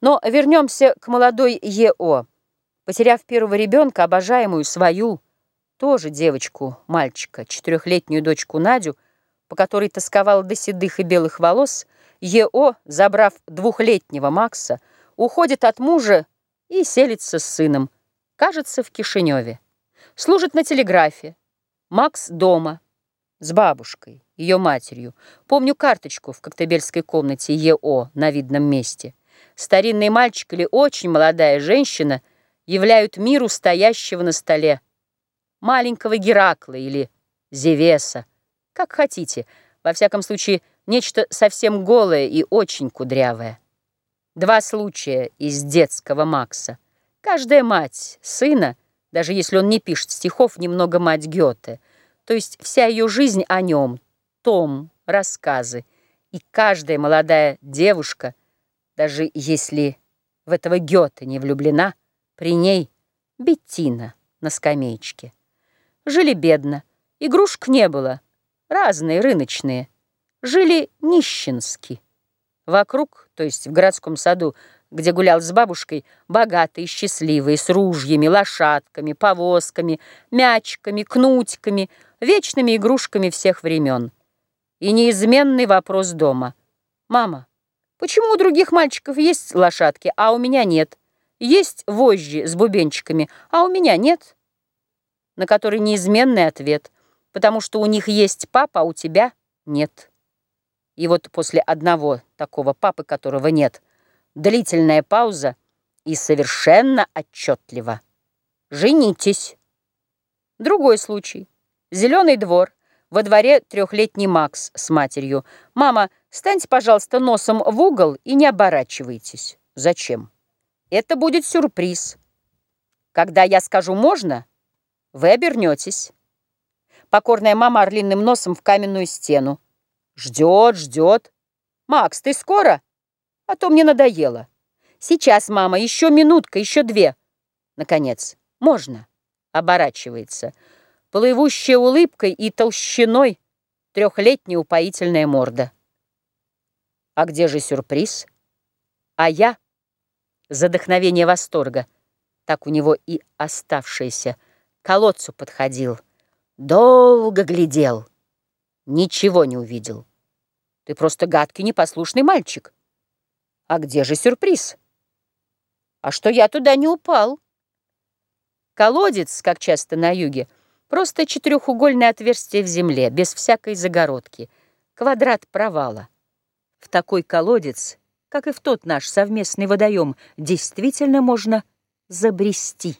Но вернемся к молодой Е.О. Потеряв первого ребенка, обожаемую свою, тоже девочку, мальчика, четырехлетнюю дочку Надю, по которой тосковала до седых и белых волос, Е.О., забрав двухлетнего Макса, уходит от мужа и селится с сыном, кажется, в Кишиневе. Служит на телеграфе. Макс дома, с бабушкой, ее матерью. Помню карточку в коктебельской комнате Е.О. на видном месте. Старинный мальчик или очень молодая женщина являют миру стоящего на столе. Маленького Геракла или Зевеса, как хотите. Во всяком случае, нечто совсем голое и очень кудрявое. Два случая из детского Макса. Каждая мать сына, даже если он не пишет стихов, немного мать Гёте. То есть вся ее жизнь о нем, том, рассказы. И каждая молодая девушка – даже если в этого Гёте не влюблена, при ней Беттина на скамеечке. Жили бедно, игрушек не было, разные, рыночные. Жили нищенски. Вокруг, то есть в городском саду, где гулял с бабушкой, богатые, счастливые, с ружьями, лошадками, повозками, мячиками, кнутиками, вечными игрушками всех времен. И неизменный вопрос дома. «Мама, Почему у других мальчиков есть лошадки, а у меня нет? Есть вожжи с бубенчиками, а у меня нет? На который неизменный ответ, потому что у них есть папа, а у тебя нет. И вот после одного такого папы, которого нет, длительная пауза и совершенно отчетливо. Женитесь. Другой случай. Зеленый двор. Во дворе трехлетний Макс с матерью. «Мама, станьте, пожалуйста, носом в угол и не оборачивайтесь». «Зачем?» «Это будет сюрприз. Когда я скажу «можно», вы обернетесь». Покорная мама орлиным носом в каменную стену. Ждет, ждет. «Макс, ты скоро? А то мне надоело». «Сейчас, мама, еще минутка, еще две». Наконец, «можно» оборачивается плывущая улыбкой и толщиной трехлетняя упоительная морда. А где же сюрприз? А я, задохновение восторга, так у него и оставшееся, колодцу подходил, долго глядел, ничего не увидел. Ты просто гадкий непослушный мальчик. А где же сюрприз? А что я туда не упал? Колодец, как часто на юге, Просто четырехугольное отверстие в земле, без всякой загородки. Квадрат провала. В такой колодец, как и в тот наш совместный водоем, действительно можно забрести.